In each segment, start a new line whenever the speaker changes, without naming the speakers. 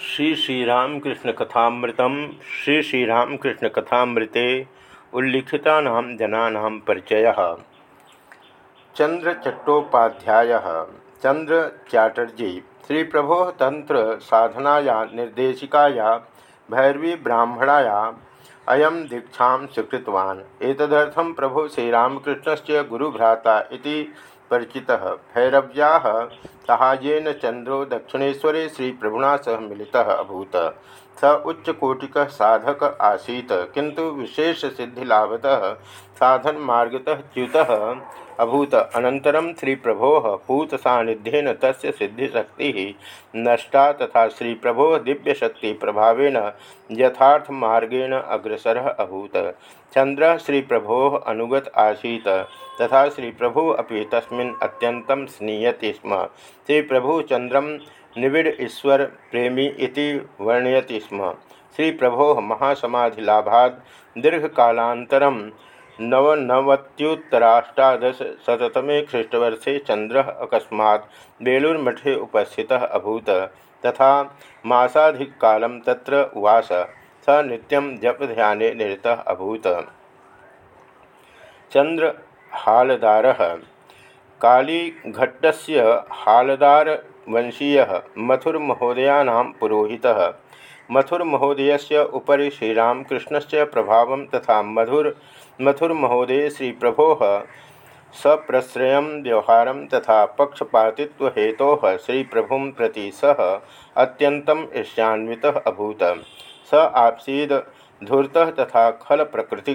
श्री श्रीरामकृष्ण कथामृतम, श्री श्रीरामकृष्ण कथामृते उल्लिखिता जना परिचय। चंद्र चट्टोपाध्याय चंद्र चैटर्जी, श्री प्रभो तंत्र साधनाया, निर्देशिकाया, भैरवी ब्राह्मणाया अयम दीक्षा स्वीकृतवान्। एतदर्थं प्रभो श्रीरामकृष्णस्य गुरुभ्राता इति परिचितः। भैरव्या सहायन चंद्रो दक्षिणेशरे श्री प्रभुना सह मिलता अभूत। स उच्चकोटिक साधक आसीत्। किंतु विशेष सिद्धिलाभतः साधन मार्गतः च्युत अभूत। अनंतरम श्री प्रभो भूत सानिध्यन तस्य सिद्धिशक्ति नष्टा तथा श्री प्रभो दिव्यशक्ति प्रभावेन यथार्थ मार्गेण अग्रसर अभूत। चंद्र श्री प्रभो अनुगत आसीत तथा श्री प्रभु अभी तस्मिन् स्म। श्री प्रभु चंद्रम निविड़ ईश्वर प्रेमी इति वर्णयति स्म। श्री प्रभो महासमाधिलाभाद दीर्घकालांतरम नवनवत्युत्तराष्टादशतमे ख्रीष्टवर्षे चंद्र अकस्मात् बेलूरमठे उपस्थितः अभूत, तथा मासाधिककालं तत्र उवास, स नित्यं जपध्याने निरतः अभूत। चंद्र हालदार कालीघट्टस्य हालदार वंशीय मथुर महोदयानां पुरोहितः। मथुर महोदयस्य उपरि श्रीरामकृष्णस्य प्रभावं तथा मधुर मथुर महोदय श्री प्रभो सप्रश्रय व्यवहार तथा पक्षपातित्व हेतु श्री प्रभु प्रति सह अत्यंतम ईर्ष्यान्वित अभूत। स आसीद धूर्त तथा खल प्रकृति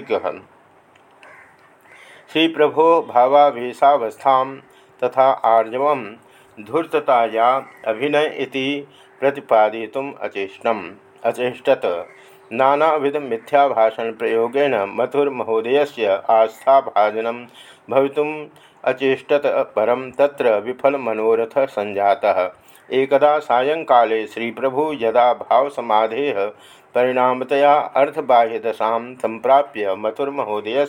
श्री प्रभो भावावेशावस्था तथा आर्जव धूर्तताया अभिनय इति प्रतिपादितुम अचेष्टम। अचेष्टत। नानाविध मिथ्याभाषण प्रयोगेण मथुर महोदय आस्थाभाजन अचेष्टत परम तत्र विफल मनोरथ संजाता एकदा सायंकाले श्री प्रभु यदा भाव समाधे परिणामतया अर्थबाह्यदशा संप्राप्य मथुर्महोदय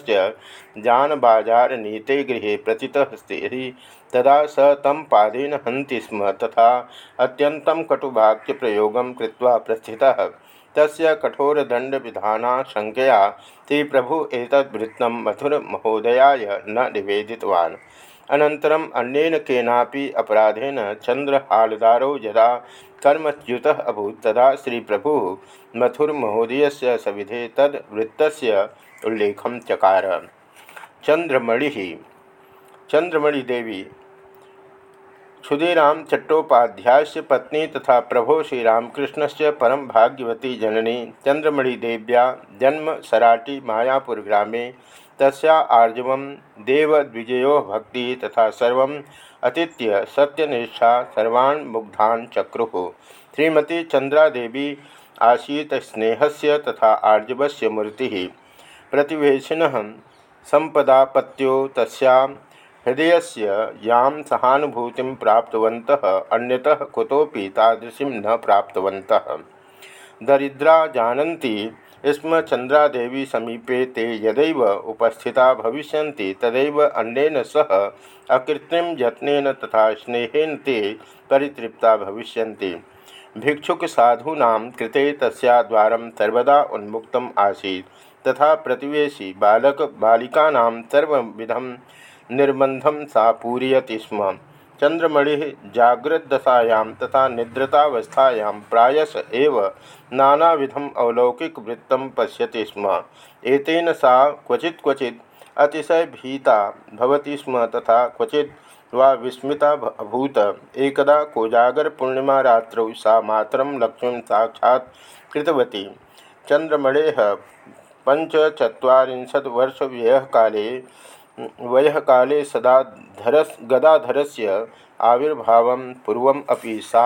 जानबाजार नीते गृह प्रति स्थिति तदा स तम पादेन हंति स्म तथा अत्यंतं कटुवाक्यप्रयोगं प्रस्थितः। तस्य कठोरदण्डविधानाशङ्कया श्रीप्रभु एतद्वृत्तं मथुरमहोदयाय न निवेदितवान्। अनन्तरम् अन्येन केनापि अपराधेन चन्द्रहालदारो यदा कर्मच्युतः अभूत् तदा श्रीप्रभुः मथुरमहोदयस्य सविधे तद्वृत्तस्य उल्लेखं चकार। चन्द्रमणिः, चन्द्रमणिदेवी, क्षुदीराम चट्टोपाध्याय पत्नी तथा प्रभो श्रीरामकृष्ण से परम भाग्यवती जननी चंद्रमणिदेव्या जन्म सराटी मायापुर ग्रामे तस्या आर्जव देवद्विजयो भक्ति तथा सर्व अतीत्य सत्यनिष्ठा सर्वान् मुग्धान् चक्रु। श्रीमती चंद्रादेवी आसीत स्नेहस्य तथा आर्जवस्य मूर्ति। प्रतिवेशिन संपदापत्यो तस्या हृदय से यां सहानुभूति प्राप्तवत अन्यतः कुतोपि तादृशी न प्राप्तवन्तः। दरिद्रा जानती स्म चंद्रादेवी समीपे ते यदैव उपस्थिता भविष्यन्ति, तदैव अन्येन सह अकृत्रिम यत्न तथा स्नेहेन ते परितृप्ता भविष्यन्ति। भिक्षुकसाधूनां कृते तस्या सर्वदा उन्मुक्तम् आसीत्, तथा प्रतिवेशी बालक बालिकानां सर्वविधं निर्बंधम सा पूरयति स्म। चंद्रमणि जागृतदशायां तथा निद्रतावस्थायां प्रायस एव नानाविधम अलौकिक वृत्तं पश्यति स्म। एतेन सा क्वचित् क्वचित् अतिशय भीता भवति स्म तथा क्वचित् वा विस्मिता अभूत। एकदा कोजागर पूर्णिमा रात्रौ सा मातरं लक्ष्मीं साक्षात् कृतवती। चंद्रमणेः पञ्चचत्वारिंशत् वर्षव्ययः काले वय काले सदा धरस गदाधर से आविर्भाव पूर्व अभी सा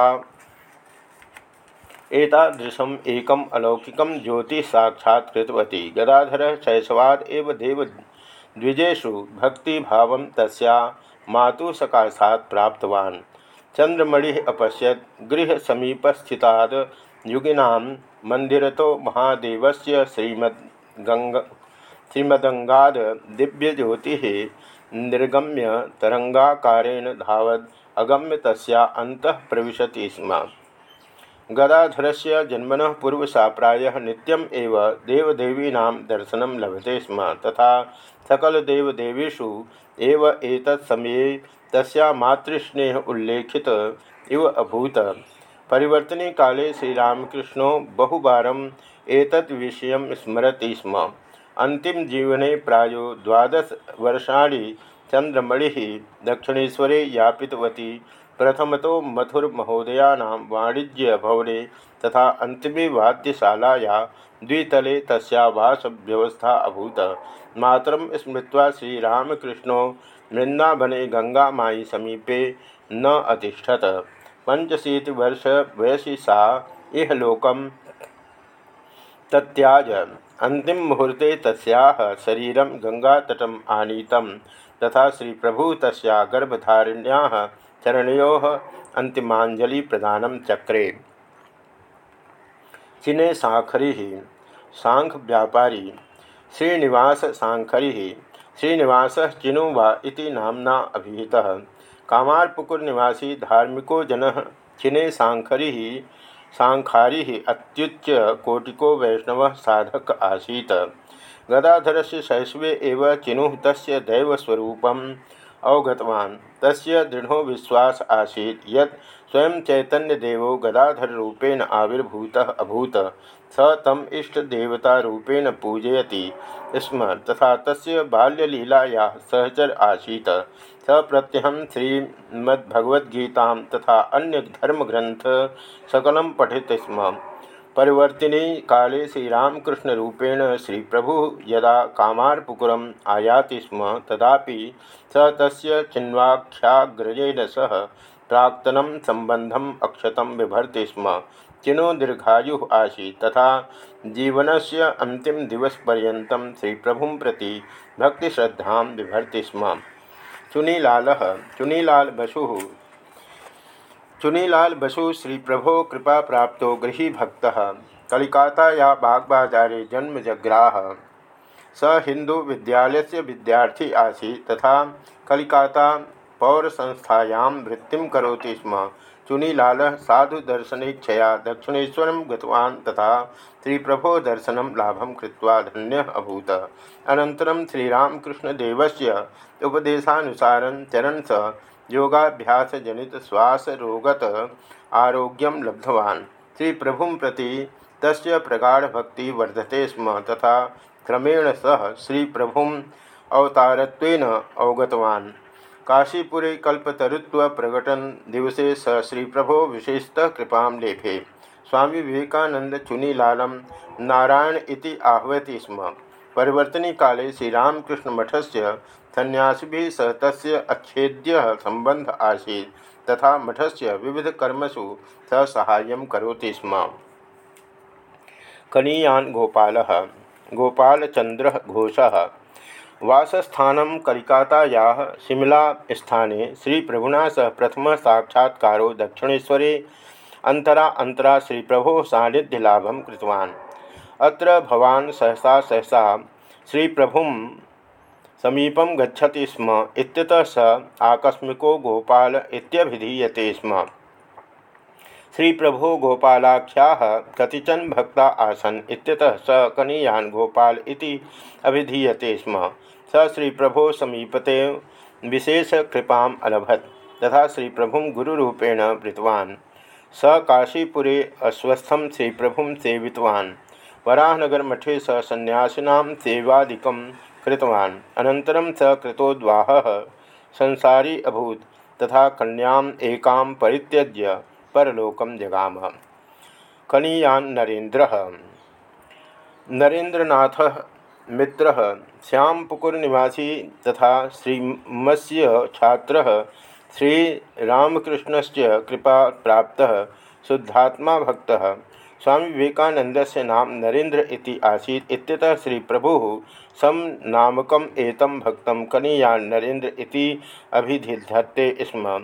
एतादृशम एकम अलौकिक ज्योति साक्षात्तवती गदाधर शैशवाद एव देव द्विजेशु भक्तिभाव तस्या मातु सकाशात् प्राप्तवान्। चंद्रमणि अपश्यत गृह समीपस्थिताद युगिना मंदिरतो महादेवस्य श्रीमदंगाद दिव्यज्योति निर्गम्य तरंगाकारेण धावद अगम्य तस्या अंत प्रविशति स्म। गदाधर से जन्मन पूर्व सा प्राय नित्यम एव देवदेवीना दर्शन लभते स्म। तथा सकलदेवदेवीषु एव एतत् समये तस्या मातृस्नेह उल्लेखित इव अभूत। परिवर्तने काले श्रीरामकृष्णो बहुवारम एतत् विषय स्मरति स्म। अंतिम जीवने प्रायो द्वादश वर्षाणि चंद्रमणि दक्षिणेशरे यापितवती। प्रथम तो मथुर महोदयाना वाणिज्य भवने तथा अंतिमे वाद्यशालाया द्वितले तस्वास व्यवस्था अभूत। मातरम स्मृत्वा श्रीरामकृष्णो वृंदावने गंगामाई समीपे न अतिष्ठत पंचशीतिवर्ष वयसी सा इहलोकम तत्याज। अंतिम मुहूर्ते तस्याः शरीरं गंगातटम् आनीतं तथा श्री प्रभु तस्या गर्भधारिण्याः चरणयो अंतिमांजलि प्रदान चक्रे। चिने साखरी, सांख व्यापारी, श्रीनिवास सांखरी, श्रीनिवास चिनुवा इति नामना अभिहितः। कामारपुकुर निवासी धार्मिको जन, चिने सांखरी सांखारी ही अत्युच्च कोटिको वैष्णव साधक आसीत। गदाधर से शैशवे एवं चिनु तस् दैवस्वरूपम अवगतवान्। तस्य दृढ़ो विश्वास आसीत्। यत् स्वयं चैतन्यदेवो गदाधररूपेण आविर्भूतः अभूत। स तम इष्टदेवतारूपेण पूजयति स्म। तथा तस्य बाल्यलीलायाः सहचर आसीत्। स प्रत्यहं श्रीमद्भगवद्गीतां तथा अन्यधर्मग्रन्थ सकलं पठति स्म। परिवर्तिनी काले श्रीरामकृष्णरूपेण श्री प्रभु यदा कामारपुकुरम् आयाति स्म, तदापि स तस्य चिन्वाख्याग्रजेन सह प्राक्तनं सम्बन्धम् अक्षतं बिभर्ति स्म। चिनो दीर्घायु आसी तथा जीवनस्य श्री श्रीप्रभुं प्रति भक्तिश्रद्धां बिभर्ति स्म। चुनीलालः चुनीलाल बसुः चुनीलाल बसु श्री प्रभो कृपा प्राप्त गृही भक्त। कलिकाताया बागबाजारे जन्म जग्राह। स हिंदू विद्यालय से विद्यार्थी आसी तथा कलिकाता पौर संस्थायां वृत्ति करोति स्म। चुनीलाल साधुदर्शनेक्षया दक्षिणेशर गतवान् तथा श्री प्रभो दर्शन लाभं कृत्वा धन्य अभूत। अनन्तरं श्रीरामकृष्णदेवस्य उपदेशानुसारं चरण स योगाभ्यास जनित श्वास रोगत आरोग्यम लब्धवान्। श्री प्रभु प्रति तस्य प्रगाढ़ वर्धते स्म तथा क्रमेण सह श्री प्रभु अवतारत्वेन अवगतवान्। काशीपुरे कल्पतरुत्व प्रकटन दिवसे स श्री प्रभो विशेषतः कृपा लेभे। स्वामी विवेकानंद चुनीलालम, नारायण इति आह्वयति स्म। परिवर्तनी काले श्रीरामकृष्ण मठस्य सन्यासी सह तस् अच्छेद्य संबंध आसी तथा मठ से विविधकर्मसु स सहाय करोति स्म। कनीयान गोपाल गोपालचंद्र घोष। वासस्थान कलिकाताया शिमला स्थाने श्री प्रभुना सह प्रथम साक्षात्कारो दक्षिणेशरे अंतरा अंतरा श्री प्रभो कृतवान्। अत्र भवान् सहसा सहसा श्री प्रभुं समीपम गच्छति स्म, इत्यतः स आकस्मिको गोपाल इत्यभिधीयते स्म। श्री प्रभो गोपालाख्या कतिचन भक्ता आसन स कनीयान गोपाल इति अभिधीयते स्म। स श्री प्रभो समीपते विशेष कृपाम अलभत, तथा श्री प्रभु गुरुरूपेण वृतवान् स काशीपुरे अस्वस्थं श्री प्रभु सेवितवान्। वराहनगर मठे स सन्यासीना सेवादिकं कृतवान्। स संसारी अभूत, तथा कन्याम् एकां परित्यज्य परलोकं जगाम। कनीयान नरेन्द्र। नरेन्द्रनाथ मित्र। श्यामपुकुर निवासी तथा श्रीमस्य छात्र श्रीरामकृष्ण कृपा प्राप्त। शुद्धात्मा भक्तः। स्वामी विवेकानंद से नाम नरेन्द्र इति श्री प्रभु सम नामकम एतम भक्त कनीयान नरेन्द्र इति अभिधिधत्ते स्म।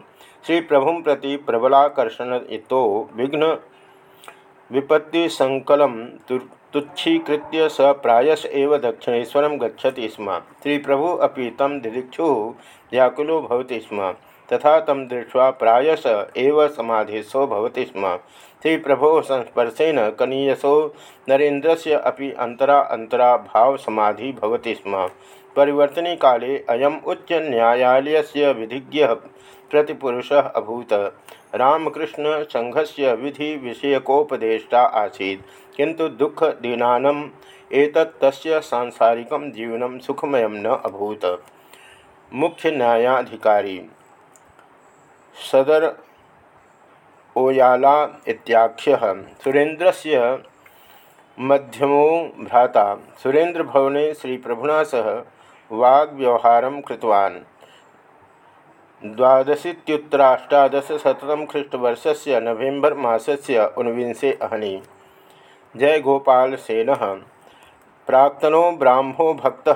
श्री प्रभु प्रति प्रबलाकर्षण तो विघ्न विपत्ति संकल तुच्छीकृत्य स प्रायस एव दक्षिणेशर गच्छति स्म। श्री प्रभु अभी तम दिदिक्षु व्याकुलो भवति स्म। तथा तम दृष्ट्वा प्रायस एव समाधिस्व भवति स्म। श्री प्रभो संस्पर्शेन कनीयसो नरेन्द्र से अभी अंतरा अंतरा भाव भवति स्म। परिवर्तने काले अयम उच्च न्यायालय से विधिज्ञ प्रतिपुरुष अभूत। रामकृष्ण संघस्य विधि विषयकोपदेष्टा आसीत्। किंतु दुख दीनानम एतत् तस्य सांसारिकं जीवनं सुखमयं न अभूत। मुख्य न्यायाधिकारी सदर ओयाला इत्याख्यः। सुरेन्द्रस्य मध्यमो भ्राता। सुरेन्द्रभवने श्रीप्रभुना सह वाग्व्यवहारं कृतवान्। द्वादशीत्युत्तराष्टादशशततम ख्रीष्टवर्षस्य नवेम्बर् मासस्य ऊनविंशे अहनि। जयगोपालसेन प्राक्तनो ब्राह्मो भक्त।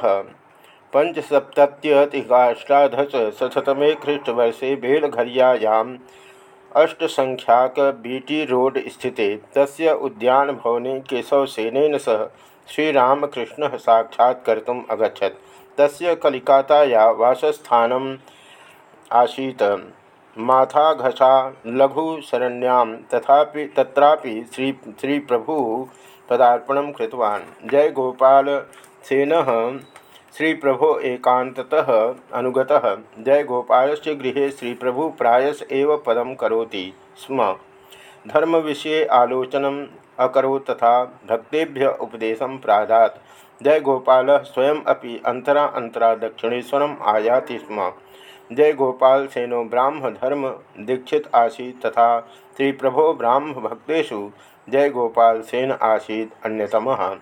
पंचसप्तत्यधिकाष्टादशशतमे ख्रीष्टवर्षे बेलघरियायाम् अष्टसंख्याक बीटी रोड स्थिते तस्य उद्यानभवने केशवसेन सह श्रीरामकृष्ण साक्षात्कर्तुम् अगछत तस्य कलिकाताया वासस्थानम् आसीत्। माथाघसा लघुशरण्यां तथापि तत्रापि श्री श्रीप्रभुः पदार्पणं कृतवान्। जयगोपालसेनः श्रीप्रभो एकान्ततः अनुगतः। जयगोपालस्य गृहे श्रीप्रभु प्रायस एव पदं करोति स्म। धर्मविषये आलोचनम् अकरोत् तथा भक्तेभ्य उपदेशं प्रादात्। जयगोपालः स्वयम् अपि अन्तरा अन्तरा दक्षिणेश्वरम् आयाति स्म। जय गोपाल सेनो ब्राह्म धर्म दीक्षित आसी तथा श्री प्रभो ब्राह्म जय गोपाल सेन आसीत् अन्यतमः।